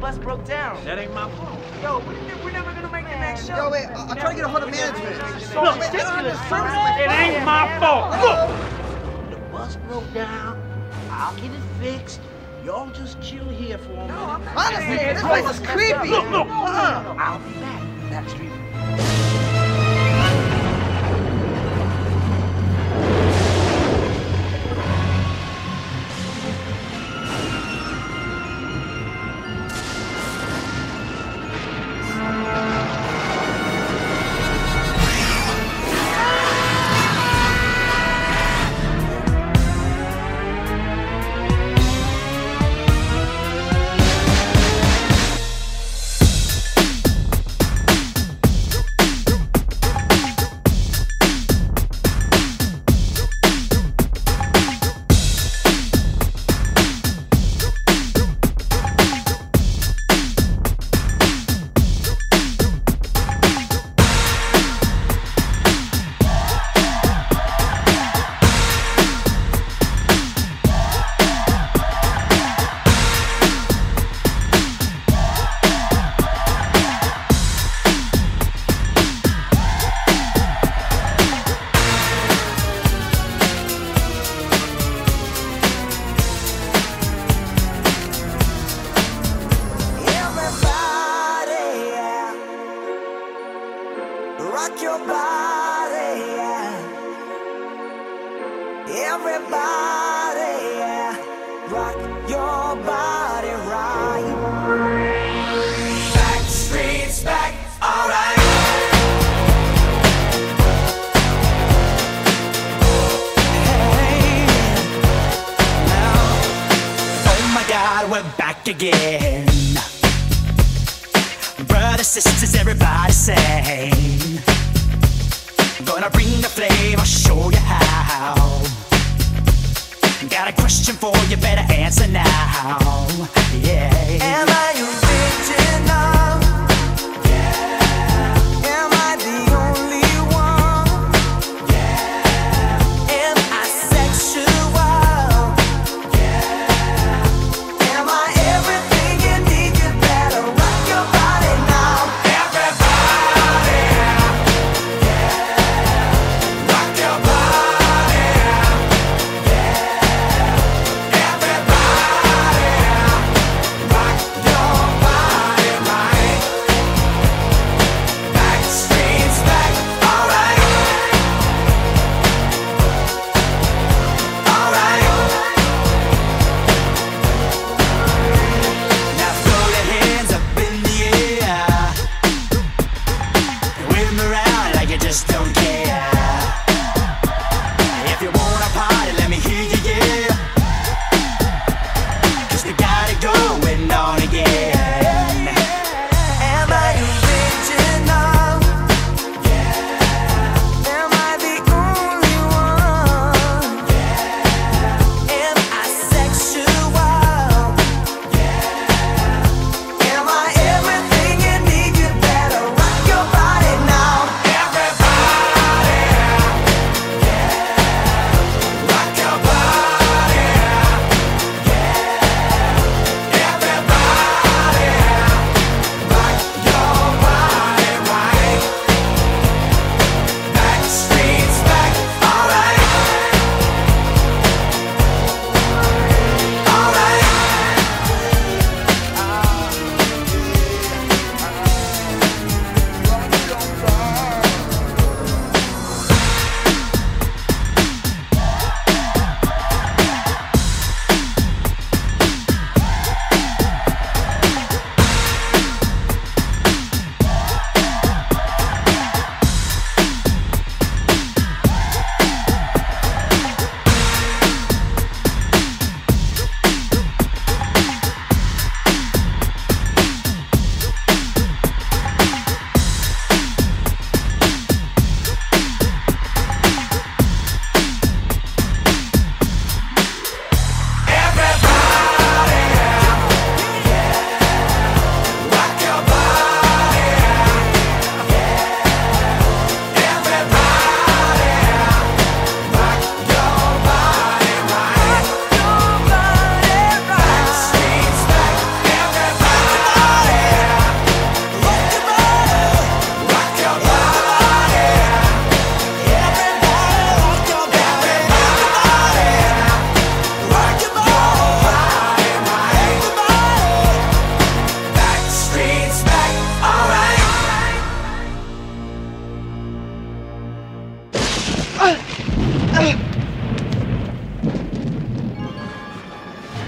bus broke down. That ain't my fault. Yo, we're, we're never gonna make the next show. Yo, wait, I- I'm trying to get a hold of management. Look, Wait, I don't understand. it ain't my fault. Look, The bus broke down. I'll get it fixed. Y'all just chill here for a minute. Honestly, this place is creepy. Look, look. I'll be back. Backstreet. Rock your body, yeah. Everybody, yeah. Rock your body right. Backstreet's back, alright. Hey, now, oh my God, we're back again. Brothers, sisters, everybody sing. Gonna bring the flame, I'll show you how. Got a question for you, better answer now. Yeah.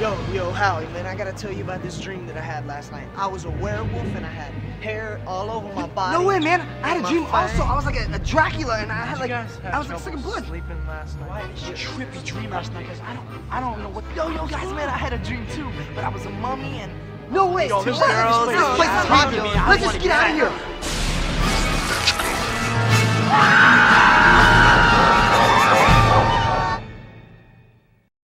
Yo, yo, Howie, man, I gotta tell you about this dream that I had last night. I was a werewolf and I had hair all over my body. No way, man. I had a dream also. I was like a, a Dracula and I had like, I was like sucking blood. Sleeping last night. Why this trippy dream last night? Cause I don't, I don't know what. Yo, yo, guys, man, I had a dream too, but I was a mummy and. No way. Yo, this girl. This place is haunted. Let's just get out of here.